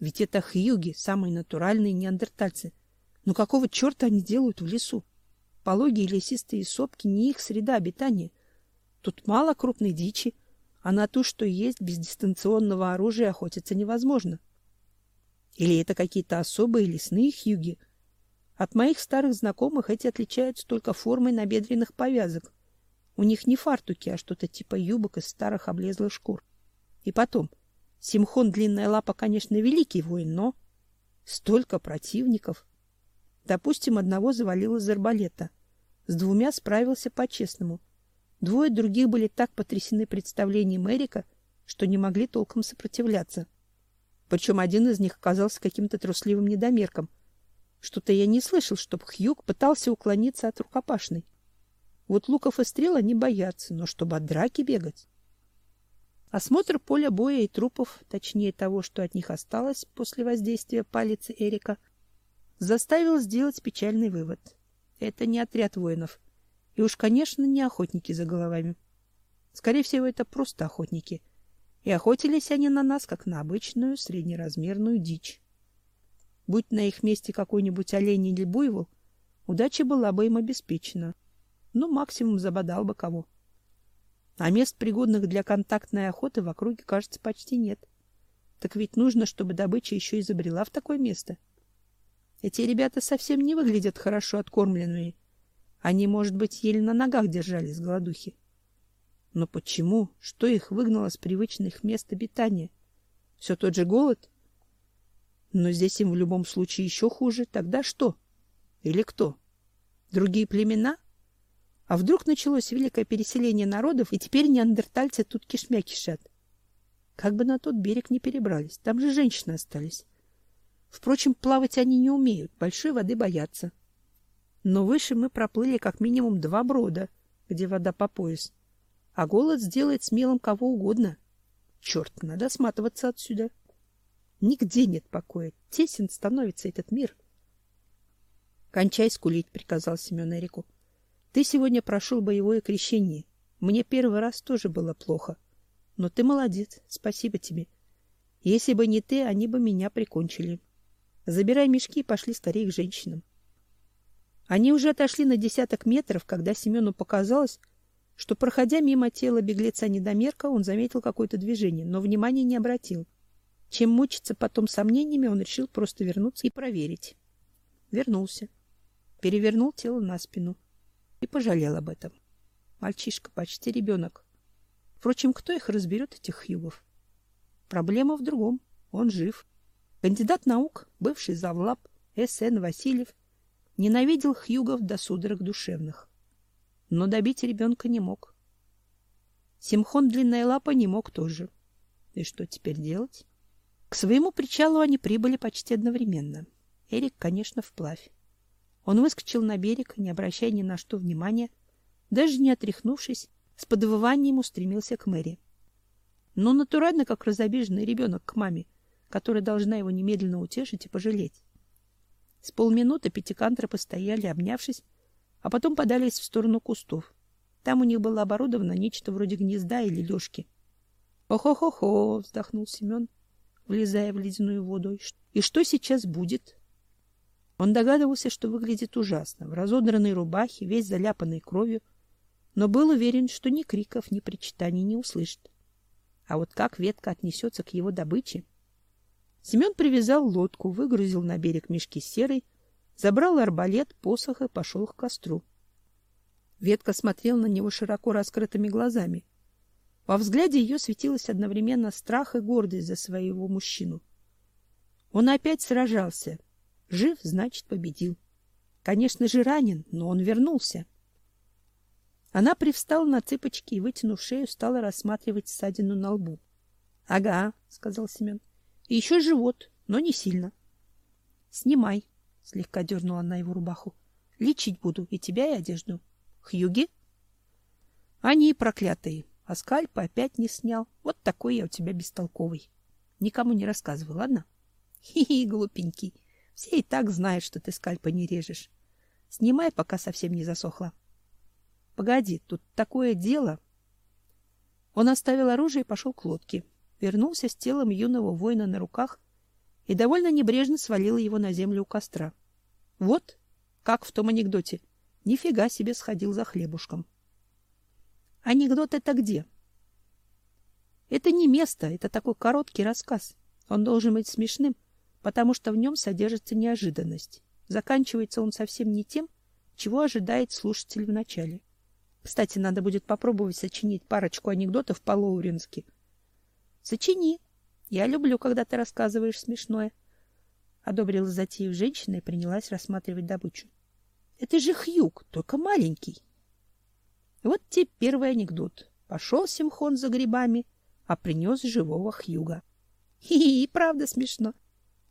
S1: Ведь это хьюги, самые натуральные неандертальцы. Но какого черта они делают в лесу? Пологие лесистые сопки не их среда обитания. Тут мало крупной дичи, а на ту, что есть, без дистанционного оружия охотиться невозможно. Или это какие-то особые лесные хьюги? От моих старых знакомых эти отличаются только формой набедренных повязок. У них не фартуки, а что-то типа юбок из старых облезлых шкур. И потом, Симхон Длинная Лапа, конечно, великий воин, но столько противников. Допустим, одного завалило из арбалета. С двумя справился по-честному. Двое других были так потрясены представлением Эрика, что не могли толком сопротивляться. Причем один из них оказался каким-то трусливым недомерком. Что-то я не слышал, чтобы Хьюг пытался уклониться от рукопашной. Вот луков и стрел они боятся, но чтобы от драки бегать... Осмотр поля боя и трупов, точнее того, что от них осталось после воздействия палицы Эрика, заставил сделать печальный вывод. Это не отряд воинов. И уж, конечно, не охотники за головами. Скорее всего, это просто охотники. И охотились они на нас, как на обычную среднеразмерную дичь. Будь на их месте какой-нибудь олень или буйвол, удача была бы им обеспечена. Ну, максимум забодал бы кого. А мест, пригодных для контактной охоты, в округе, кажется, почти нет. Так ведь нужно, чтобы добыча еще и забрела в такое место. Эти ребята совсем не выглядят хорошо откормленными. Они, может быть, еле на ногах держались с голодухи. Но почему? Что их выгнало с привычных мест обитания? Все тот же голод? Но здесь им в любом случае еще хуже. Тогда что? Или кто? Другие племена? — а вдруг началось великое переселение народов, и теперь неандертальцы тут кишмя кишат? Как бы на тот берег не перебрались, там же женщины остались. Впрочем, плавать они не умеют, большой воды боятся. Но выше мы проплыли как минимум два брода, где вода по пояс. А голод сделает смелым кого угодно. Черт, надо сматываться отсюда. Нигде нет покоя. Тесен становится этот мир. — Кончай скулить, — приказал Семен Эрику. Ты сегодня прошел боевое крещение. Мне первый раз тоже было плохо. Но ты молодец. Спасибо тебе. Если бы не ты, они бы меня прикончили. Забирай мешки и пошли скорее к женщинам. Они уже отошли на десяток метров, когда Семену показалось, что, проходя мимо тела беглеца-недомерка, он заметил какое-то движение, но внимания не обратил. Чем мучиться потом сомнениями, он решил просто вернуться и проверить. Вернулся. Перевернул тело на спину и пожалел об этом. Мальчишка почти ребенок. Впрочем, кто их разберет, этих югов? Проблема в другом. он жив. Кандидат наук, бывший завлаб С.Н. Васильев, ненавидел Хьюгов до судорог душевных. Но добить ребенка не мог. Симхон Длинная Лапа не мог тоже. И что теперь делать? К своему причалу они прибыли почти одновременно. Эрик, конечно, вплавь. Он выскочил на берег, не обращая ни на что внимания, даже не отряхнувшись, с подвыванием устремился к Мэри. Но натурально, как разобиженный ребенок к маме, которая должна его немедленно утешить и пожалеть. С полминуты пятикантры постояли, обнявшись, а потом подались в сторону кустов. Там у них было оборудовано нечто вроде гнезда или лёжки. «Хо-хо-хо!» — вздохнул Семен, влезая в ледяную воду. «И что сейчас будет?» Он догадывался, что выглядит ужасно, в разодранной рубахе, весь заляпанный кровью, но был уверен, что ни криков, ни причитаний не услышит. А вот как ветка отнесется к его добыче? Семен привязал лодку, выгрузил на берег мешки серой, забрал арбалет, посох и пошел к костру. Ветка смотрел на него широко раскрытыми глазами. Во взгляде ее светилось одновременно страх и гордость за своего мужчину. Он опять сражался — Жив, значит, победил. Конечно же, ранен, но он вернулся. Она привстала на цыпочки и, вытянув шею, стала рассматривать ссадину на лбу. — Ага, — сказал Семен. — И еще живот, но не сильно. — Снимай, — слегка дернула она его рубаху. — Лечить буду и тебя, и одежду. — Хьюги? — Они проклятые. А скальпа опять не снял. Вот такой я у тебя бестолковый. Никому не рассказывай, ладно? Хи-хи, глупенький. Все и так знают, что ты скальпа не режешь. Снимай, пока совсем не засохло. Погоди, тут такое дело. Он оставил оружие и пошел к лодке. Вернулся с телом юного воина на руках и довольно небрежно свалил его на землю у костра. Вот, как в том анекдоте. Нифига себе сходил за хлебушком. Анекдот это где? Это не место, это такой короткий рассказ. Он должен быть смешным потому что в нем содержится неожиданность. Заканчивается он совсем не тем, чего ожидает слушатель в начале. Кстати, надо будет попробовать сочинить парочку анекдотов по-лоуренски. Сочини. Я люблю, когда ты рассказываешь смешное. Одобрила затею женщина и принялась рассматривать добычу. Это же Хьюк, только маленький. Вот тебе первый анекдот. Пошел Симхон за грибами, а принес живого Хьюга. Хи-хи, правда смешно.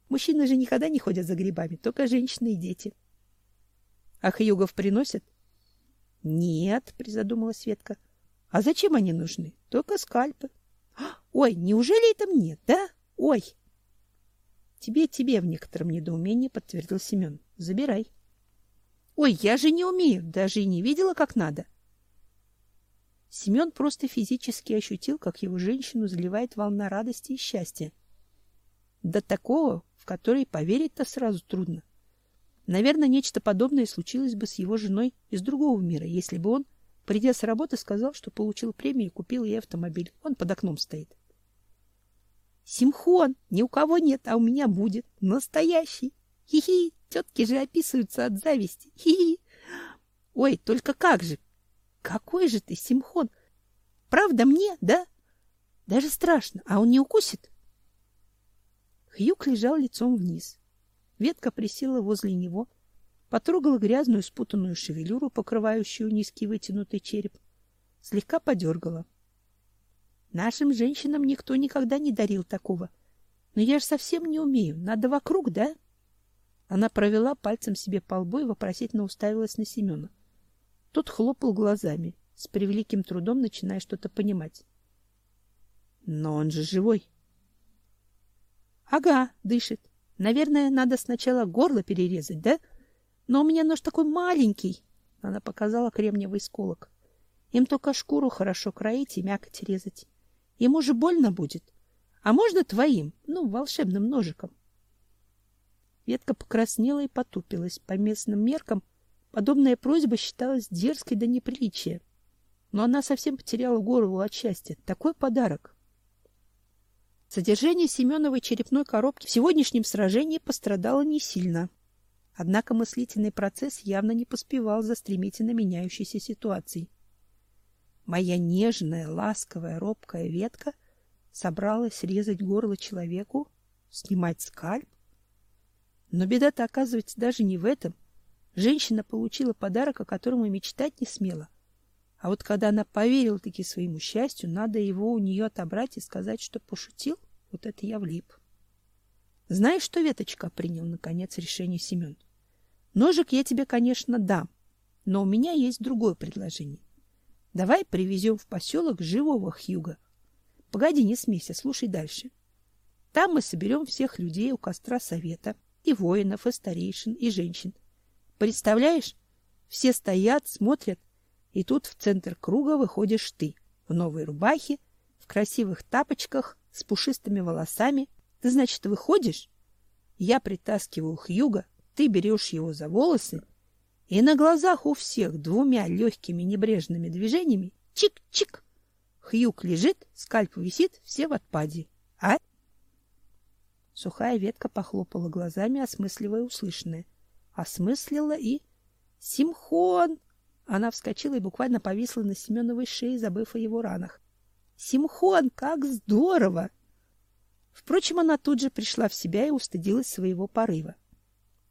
S1: Мужчины же никогда не ходят за грибами, только женщины и дети. А хьюгов приносят? Нет, призадумалась Светка. А зачем они нужны? Только скальпы. Ой, неужели это мне, да? Ой. Тебе, тебе в некотором недоумении подтвердил Семен. Забирай. Ой, я же не умею, даже и не видела, как надо. Семен просто физически ощутил, как его женщину заливает волна радости и счастья. До такого, в который поверить-то сразу трудно. Наверное, нечто подобное случилось бы с его женой из другого мира, если бы он, придя с работы, сказал, что получил премию и купил ей автомобиль. Он под окном стоит. Симхон, ни у кого нет, а у меня будет. Настоящий. Хи-хи, тетки же описываются от зависти. Хи-хи. Ой, только как же? Какой же ты, Симхон? Правда мне, да? Даже страшно. А он не укусит? Хьюк лежал лицом вниз. Ветка присела возле него, потрогала грязную спутанную шевелюру, покрывающую низкий вытянутый череп, слегка подергала. Нашим женщинам никто никогда не дарил такого. Но я же совсем не умею. Надо вокруг, да? Она провела пальцем себе по лбу и вопросительно уставилась на Семена. Тот хлопал глазами, с превеликим трудом начиная что-то понимать. Но он же живой. Ага, дышит. Наверное, надо сначала горло перерезать, да? Но у меня нож такой маленький. Она показала кремниевый сколок. Им только шкуру хорошо кроить и мякоть резать. Ему же больно будет. А можно твоим, ну, волшебным ножиком? Ветка покраснела и потупилась. По местным меркам подобная просьба считалась дерзкой до неприличия. Но она совсем потеряла голову от счастья. Такой подарок. Содержание Семеновой черепной коробки в сегодняшнем сражении пострадало не сильно. Однако мыслительный процесс явно не поспевал за стремительно меняющейся ситуацией. Моя нежная, ласковая, робкая ветка собралась резать горло человеку, Снимать скальп? Но беда-то, оказывается, даже не в этом. Женщина получила подарок, о котором и мечтать не смела. А вот когда она поверила таки своему счастью, надо его у нее отобрать и сказать, что пошутил, вот это я влип. Знаешь что, Веточка, принял наконец решение Семен. Ножик я тебе, конечно, дам, но у меня есть другое предложение. Давай привезем в поселок живого Хьюга. Погоди, не смейся, слушай дальше. Там мы соберем всех людей у костра совета, и воинов, и старейшин, и женщин. Представляешь? Все стоят, смотрят, и тут в центр круга выходишь ты в новой рубахе, в красивых тапочках, с пушистыми волосами. Ты, значит, выходишь? Я притаскиваю Хьюга, ты берешь его за волосы, и на глазах у всех двумя легкими небрежными движениями чик-чик. Хьюг лежит, скальп висит, все в отпаде. А? Сухая ветка похлопала глазами, осмысливая услышанное. Осмыслила и... Симхон! Она вскочила и буквально повисла на Семеновой шее, забыв о его ранах. Симхон, как здорово! Впрочем, она тут же пришла в себя и устыдилась своего порыва.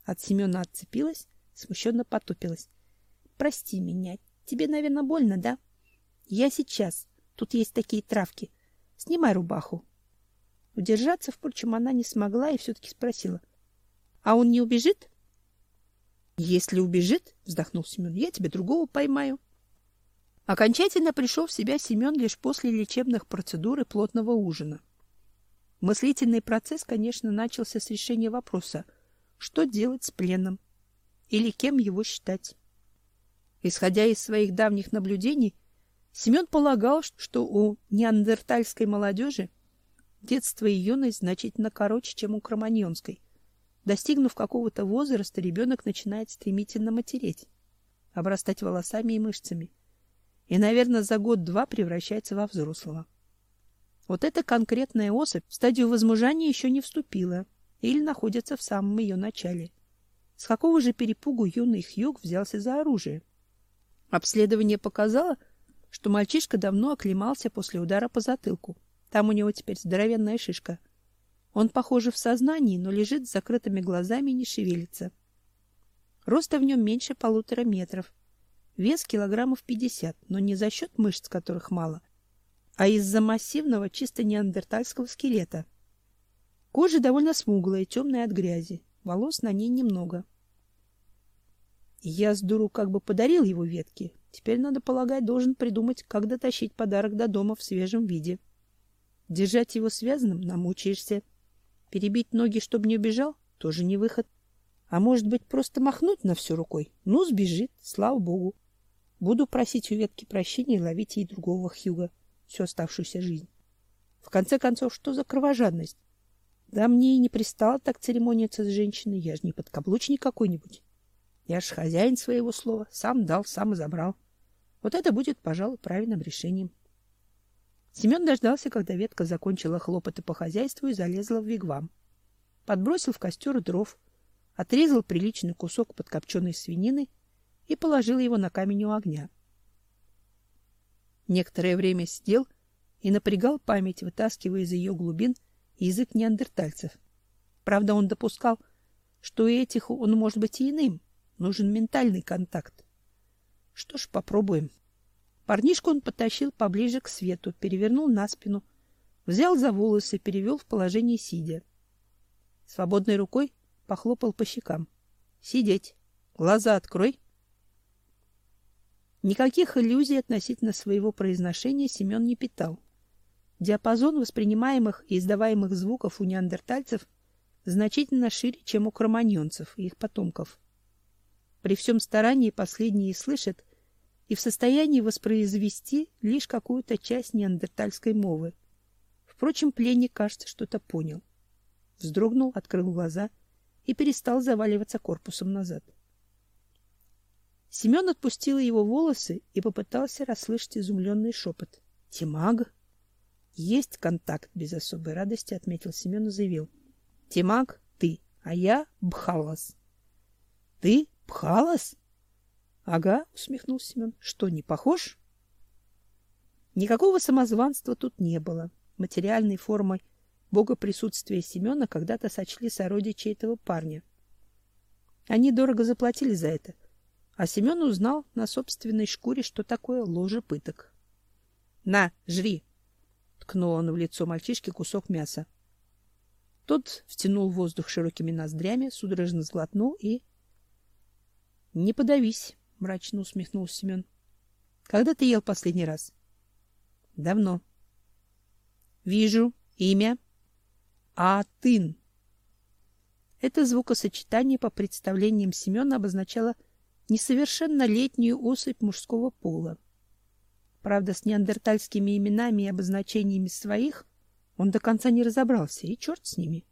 S1: От Семена отцепилась, смущенно потупилась. Прости меня. Тебе, наверное, больно, да? Я сейчас. Тут есть такие травки. Снимай рубаху. Удержаться, впрочем, она не смогла и все-таки спросила. — А он не убежит? — Если убежит, — вздохнул Семен, — я тебе другого поймаю. Окончательно пришел в себя Семен лишь после лечебных процедур и плотного ужина. Мыслительный процесс, конечно, начался с решения вопроса, что делать с пленным или кем его считать. Исходя из своих давних наблюдений, Семен полагал, что у неандертальской молодежи Детство и юность значительно короче, чем у кроманьонской. Достигнув какого-то возраста, ребенок начинает стремительно матереть, обрастать волосами и мышцами. И, наверное, за год-два превращается во взрослого. Вот эта конкретная особь в стадию возмужания еще не вступила или находится в самом ее начале. С какого же перепугу юный Хьюг взялся за оружие? Обследование показало, что мальчишка давно оклемался после удара по затылку. Там у него теперь здоровенная шишка. Он, похоже, в сознании, но лежит с закрытыми глазами и не шевелится. Роста в нем меньше полутора метров. Вес килограммов пятьдесят, но не за счет мышц, которых мало, а из-за массивного чисто неандертальского скелета. Кожа довольно смуглая, темная от грязи. Волос на ней немного. Я с дуру как бы подарил его ветки. Теперь, надо полагать, должен придумать, как дотащить подарок до дома в свежем виде. Держать его связанным намучаешься. Перебить ноги, чтобы не убежал, тоже не выход. А может быть, просто махнуть на всю рукой? Ну, сбежит, слава богу. Буду просить у ветки прощения и ловить ей другого Хьюга всю оставшуюся жизнь. В конце концов, что за кровожадность? Да мне и не пристало так церемониться с женщиной, я же не подкаблучник какой-нибудь. Я ж хозяин своего слова, сам дал, сам и забрал. Вот это будет, пожалуй, правильным решением. Семен дождался, когда ветка закончила хлопоты по хозяйству и залезла в вигвам. Подбросил в костер дров, отрезал приличный кусок подкопченной свинины и положил его на камень у огня. Некоторое время сидел и напрягал память, вытаскивая из ее глубин язык неандертальцев. Правда, он допускал, что у этих он может быть и иным. Нужен ментальный контакт. Что ж, попробуем. Парнишку он потащил поближе к свету, перевернул на спину, взял за волосы, перевел в положение сидя. Свободной рукой похлопал по щекам. Сидеть. Глаза открой. Никаких иллюзий относительно своего произношения Семен не питал. Диапазон воспринимаемых и издаваемых звуков у неандертальцев значительно шире, чем у кроманьонцев и их потомков. При всем старании последние слышат и в состоянии воспроизвести лишь какую-то часть неандертальской мовы. Впрочем, пленник, кажется, что-то понял. Вздрогнул, открыл глаза и перестал заваливаться корпусом назад. Семен отпустил его волосы и попытался расслышать изумленный шепот. — Тимаг? — Есть контакт, — без особой радости отметил Семен и заявил. — Тимаг — ты, а я — Бхалас. — Ты Бхалас? Ага, усмехнулся Семен. Что, не похож? Никакого самозванства тут не было. Материальной формой богоприсутствие Семена когда-то сочли сородичи этого парня. Они дорого заплатили за это, а Семен узнал на собственной шкуре, что такое ложе пыток. На, жри, ткнул он в лицо мальчишке кусок мяса. Тот втянул воздух широкими ноздрями, судорожно сглотнул и Не подавись, мрачно усмехнулся Семен. Когда ты ел последний раз? Давно. Вижу. Имя? Атын. Это звукосочетание по представлениям Семена обозначало несовершеннолетнюю особь мужского пола. Правда, с неандертальскими именами и обозначениями своих он до конца не разобрался, и черт с ними.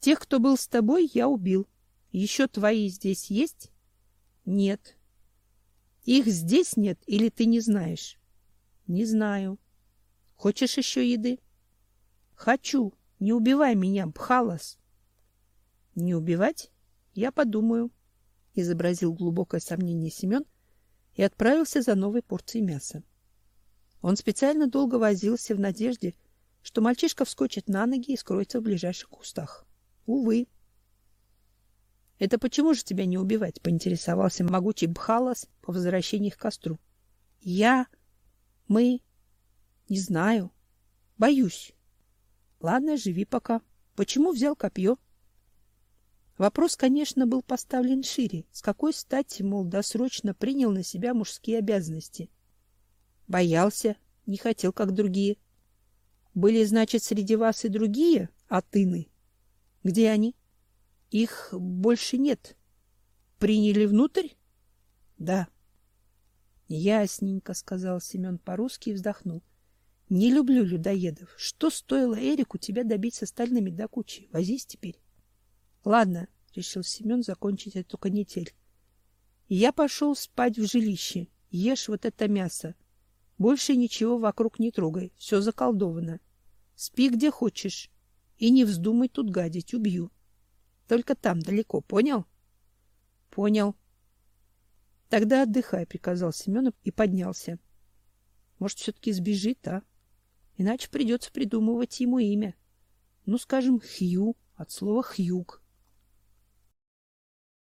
S1: Тех, кто был с тобой, я убил. Еще твои здесь есть? Нет. Их здесь нет или ты не знаешь? Не знаю. Хочешь еще еды? Хочу. Не убивай меня, Бхалас. Не убивать? Я подумаю, изобразил глубокое сомнение Семен и отправился за новой порцией мяса. Он специально долго возился в надежде, что мальчишка вскочит на ноги и скроется в ближайших кустах. Увы. Это почему же тебя не убивать? поинтересовался могучий Бхалас по возвращении к костру. Я мы не знаю. Боюсь. Ладно, живи пока. Почему взял копье? Вопрос, конечно, был поставлен шире. С какой стати, мол, досрочно принял на себя мужские обязанности? Боялся, не хотел, как другие. Были, значит, среди вас и другие атыны? Где они? Их больше нет. Приняли внутрь? Да. Ясненько, сказал Семен по-русски и вздохнул. Не люблю людоедов. Что стоило Эрику тебя добить с остальными до кучи? Возись теперь. Ладно, решил Семен закончить эту канитель. Я пошел спать в жилище. Ешь вот это мясо. Больше ничего вокруг не трогай, все заколдовано. Спи где хочешь и не вздумай тут гадить, убью. Только там далеко, понял? Понял. Тогда отдыхай, приказал Семенов и поднялся. Может, все таки сбежит, а? Иначе придется придумывать ему имя. Ну, скажем, Хью, от слова хьюг.